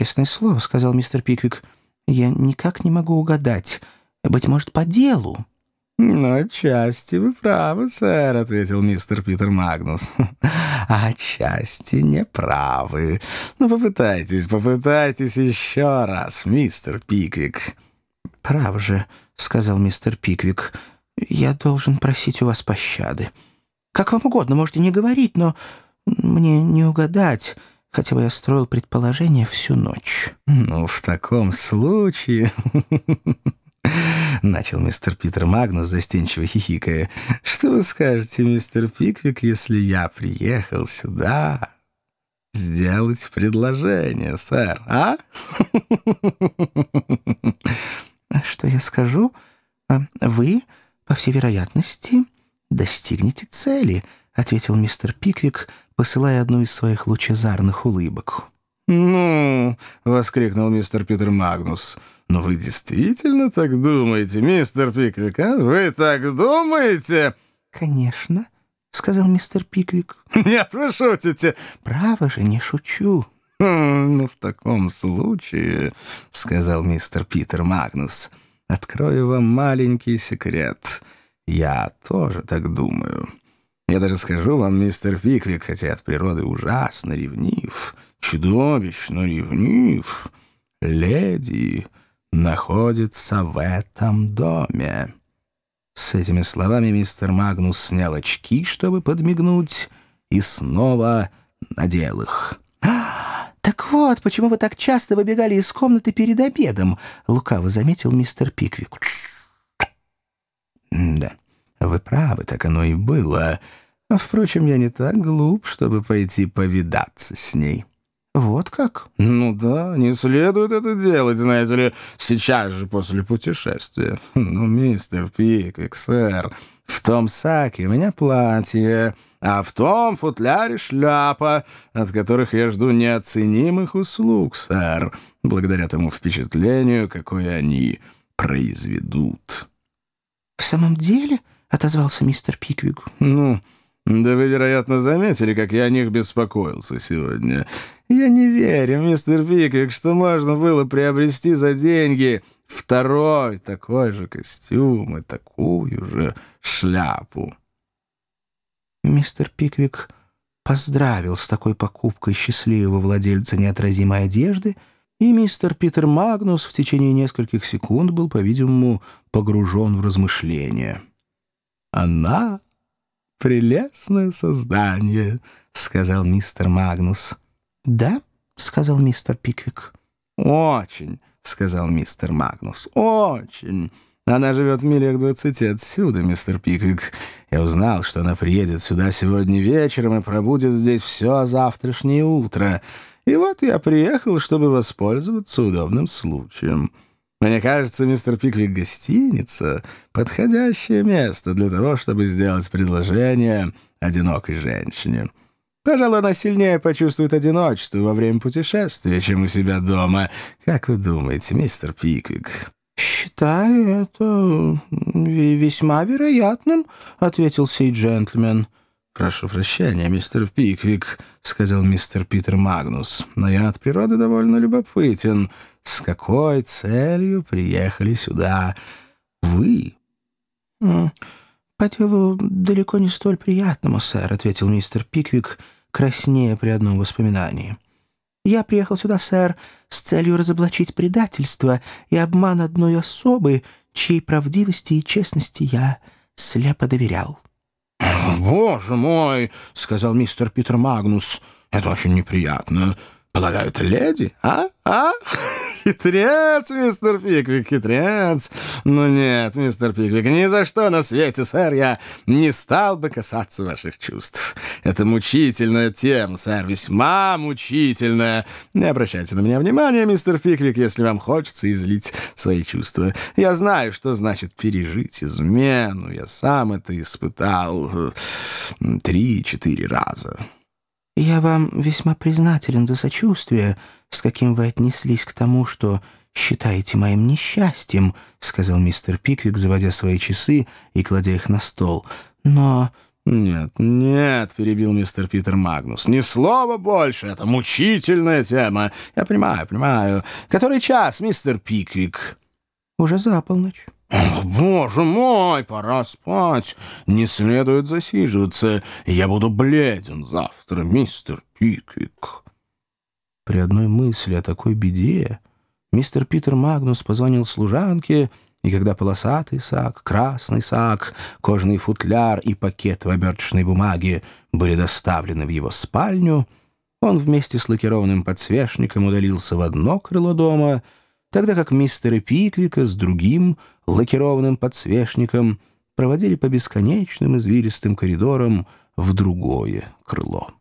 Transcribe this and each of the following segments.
«Честное слово», — сказал мистер Пиквик, — «я никак не могу угадать. Быть может, по делу». «Ну, отчасти вы правы, сэр», — ответил мистер Питер Магнус. «А отчасти не правы. Ну, попытайтесь, попытайтесь еще раз, мистер Пиквик». «Право же», — сказал мистер Пиквик, — «я должен просить у вас пощады. Как вам угодно, можете не говорить, но мне не угадать, хотя бы я строил предположение всю ночь». «Ну, в таком случае...» — начал мистер Питер Магнус, застенчиво хихикая. «Что вы скажете, мистер Пиквик, если я приехал сюда сделать предложение, сэр, а?» «Что я скажу? А вы, по всей вероятности, достигнете цели», — ответил мистер Пиквик, посылая одну из своих лучезарных улыбок. «Ну!» — воскликнул мистер Питер Магнус. «Но вы действительно так думаете, мистер Пиквик, а? Вы так думаете?» «Конечно», — сказал мистер Пиквик. «Нет, вы шутите!» «Право же, не шучу». «Хм, «Ну, в таком случае», — сказал мистер Питер Магнус, — «открою вам маленький секрет. Я тоже так думаю. Я даже скажу вам, мистер Пиквик, хотя от природы ужасно ревнив, чудовищно ревнив, леди...» находится в этом доме». С этими словами мистер Магнус снял очки, чтобы подмигнуть, и снова надел их. «А, «Так вот, почему вы так часто выбегали из комнаты перед обедом?» — лукаво заметил мистер Пиквик. «Да, вы правы, так оно и было. Впрочем, я не так глуп, чтобы пойти повидаться с ней». «Вот как?» «Ну да, не следует это делать, знаете ли, сейчас же после путешествия. Ну, мистер Пиквик, сэр, в том саке у меня платье, а в том футляре шляпа, от которых я жду неоценимых услуг, сэр, благодаря тому впечатлению, какое они произведут». «В самом деле?» — отозвался мистер Пиквик. «Ну...» «Да вы, вероятно, заметили, как я о них беспокоился сегодня. Я не верю, мистер Пиквик, что можно было приобрести за деньги второй такой же костюм и такую же шляпу». Мистер Пиквик поздравил с такой покупкой счастливого владельца неотразимой одежды, и мистер Питер Магнус в течение нескольких секунд был, по-видимому, погружен в размышления. «Она прелестное создание», — сказал мистер Магнус. «Да?» — сказал мистер Пиквик. «Очень», — сказал мистер Магнус. «Очень. Она живет в милях двадцати отсюда, мистер Пиквик. Я узнал, что она приедет сюда сегодня вечером и пробудет здесь все завтрашнее утро. И вот я приехал, чтобы воспользоваться удобным случаем». Мне кажется, мистер Пиквик, гостиница — подходящее место для того, чтобы сделать предложение одинокой женщине. Пожалуй, она сильнее почувствует одиночество во время путешествия, чем у себя дома. Как вы думаете, мистер Пиквик?» «Считаю это весьма вероятным», — ответил сей джентльмен. «Прошу прощения, мистер Пиквик», — сказал мистер Питер Магнус, «но я от природы довольно любопытен. С какой целью приехали сюда вы?» «По делу далеко не столь приятному, сэр», — ответил мистер Пиквик, краснея при одном воспоминании. «Я приехал сюда, сэр, с целью разоблачить предательство и обман одной особы, чьей правдивости и честности я слепо доверял». «Боже мой!» — сказал мистер Питер Магнус. «Это очень неприятно. Полагаю, это леди, а? А?» «Хитрец, мистер Пиквик, хитрец! Ну нет, мистер Пиквик, ни за что на свете, сэр, я не стал бы касаться ваших чувств. Это мучительная тема, сэр, весьма мучительная. Не обращайте на меня внимания, мистер Пиквик, если вам хочется излить свои чувства. Я знаю, что значит пережить измену. Я сам это испытал э, три-четыре раза». «Я вам весьма признателен за сочувствие, с каким вы отнеслись к тому, что считаете моим несчастьем», — сказал мистер Пиквик, заводя свои часы и кладя их на стол. «Но «Нет, нет», — перебил мистер Питер Магнус, — «ни слова больше, это мучительная тема. Я понимаю, понимаю. Который час, мистер Пиквик?» «Уже за полночь». «Ох, боже мой, пора спать. Не следует засиживаться. Я буду бледен завтра, мистер Пиквик». При одной мысли о такой беде мистер Питер Магнус позвонил служанке, и когда полосатый сак, красный сак, кожаный футляр и пакет в оберточной бумаге были доставлены в его спальню, он вместе с лакированным подсвечником удалился в одно крыло дома — тогда как мистера Пиквика с другим лакированным подсвечником проводили по бесконечным извилистым коридорам в другое крыло.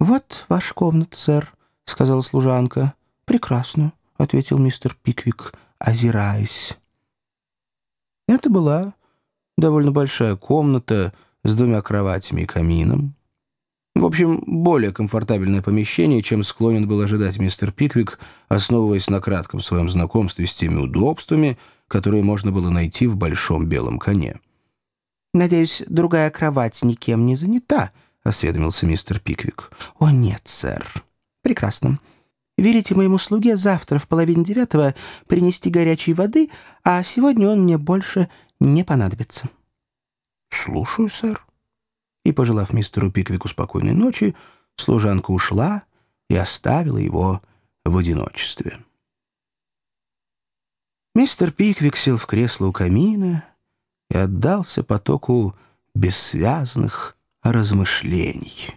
«Вот ваша комната, сэр», — сказала служанка. «Прекрасно», — ответил мистер Пиквик, озираясь. Это была довольно большая комната с двумя кроватями и камином. В общем, более комфортабельное помещение, чем склонен был ожидать мистер Пиквик, основываясь на кратком своем знакомстве с теми удобствами, которые можно было найти в большом белом коне. «Надеюсь, другая кровать никем не занята?» — осведомился мистер Пиквик. «О, нет, сэр». «Прекрасно. Верите моему слуге завтра в половине девятого принести горячей воды, а сегодня он мне больше не понадобится». «Слушаю, сэр» и, пожелав мистеру Пиквику спокойной ночи, служанка ушла и оставила его в одиночестве. Мистер Пиквик сел в кресло у камина и отдался потоку бессвязных размышлений.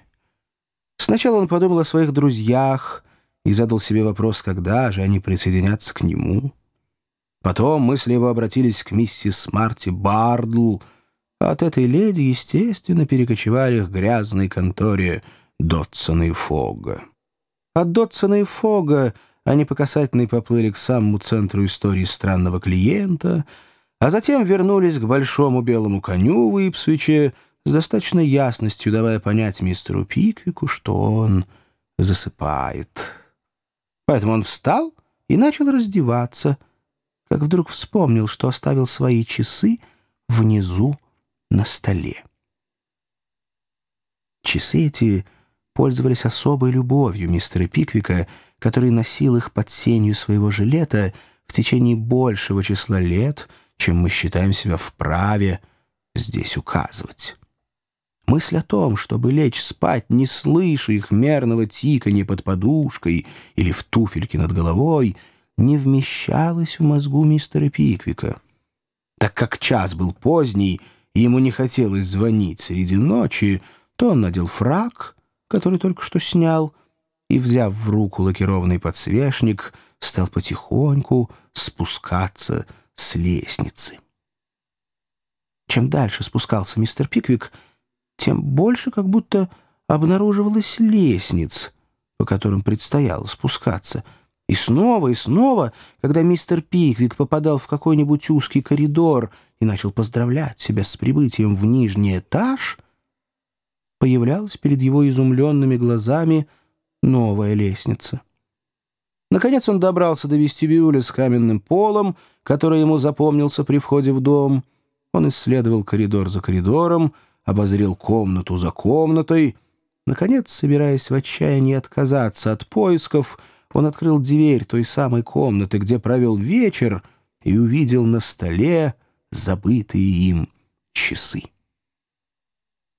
Сначала он подумал о своих друзьях и задал себе вопрос, когда же они присоединятся к нему. Потом мысли его обратились к миссис Марти Бардл — от этой леди, естественно, перекочевали к грязной конторе Дотсона и Фога. От Дотсона и Фога они по касательной поплыли к самому центру истории странного клиента, а затем вернулись к большому белому коню в Ипсвиче с достаточной ясностью давая понять мистеру Пиквику, что он засыпает. Поэтому он встал и начал раздеваться, как вдруг вспомнил, что оставил свои часы внизу на столе. Часы эти пользовались особой любовью мистера Пиквика, который носил их под сенью своего жилета в течение большего числа лет, чем мы считаем себя вправе здесь указывать. Мысль о том, чтобы лечь спать, не слыша их мерного тиканья под подушкой или в туфельке над головой, не вмещалась в мозгу мистера Пиквика. Так как час был поздний, и ему не хотелось звонить среди ночи, то он надел фраг, который только что снял, и, взяв в руку лакированный подсвечник, стал потихоньку спускаться с лестницы. Чем дальше спускался мистер Пиквик, тем больше как будто обнаруживалась лестниц, по которым предстояло спускаться — и снова и снова, когда мистер Пиквик попадал в какой-нибудь узкий коридор и начал поздравлять себя с прибытием в нижний этаж, появлялась перед его изумленными глазами новая лестница. Наконец он добрался до вестибюля с каменным полом, который ему запомнился при входе в дом. Он исследовал коридор за коридором, обозрел комнату за комнатой. Наконец, собираясь в отчаянии отказаться от поисков, он открыл дверь той самой комнаты, где провел вечер, и увидел на столе забытые им часы.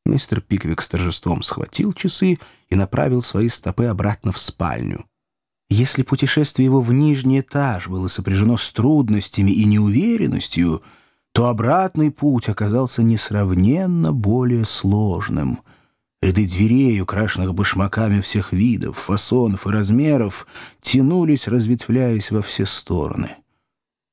Мистер Пиквик с торжеством схватил часы и направил свои стопы обратно в спальню. Если путешествие его в нижний этаж было сопряжено с трудностями и неуверенностью, то обратный путь оказался несравненно более сложным — Ряды дверей, украшенных башмаками всех видов, фасонов и размеров, тянулись, разветвляясь во все стороны.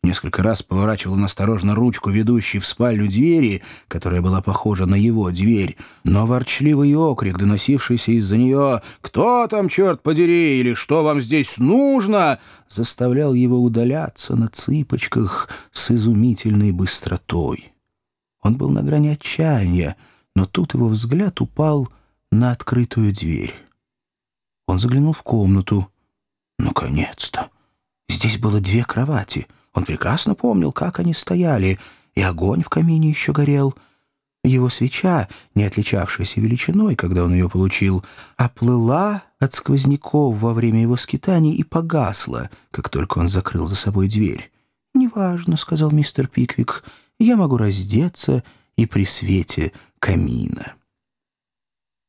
Несколько раз поворачивал насторожно ручку, ведущей в спальню двери, которая была похожа на его дверь, но ворчливый окрик, доносившийся из-за нее «Кто там, черт подери, или что вам здесь нужно?» заставлял его удаляться на цыпочках с изумительной быстротой. Он был на грани отчаяния, но тут его взгляд упал на открытую дверь. Он заглянул в комнату. Наконец-то! Здесь было две кровати. Он прекрасно помнил, как они стояли, и огонь в камине еще горел. Его свеча, не отличавшаяся величиной, когда он ее получил, оплыла от сквозняков во время его скитаний и погасла, как только он закрыл за собой дверь. «Неважно», — сказал мистер Пиквик, — «я могу раздеться и при свете камина».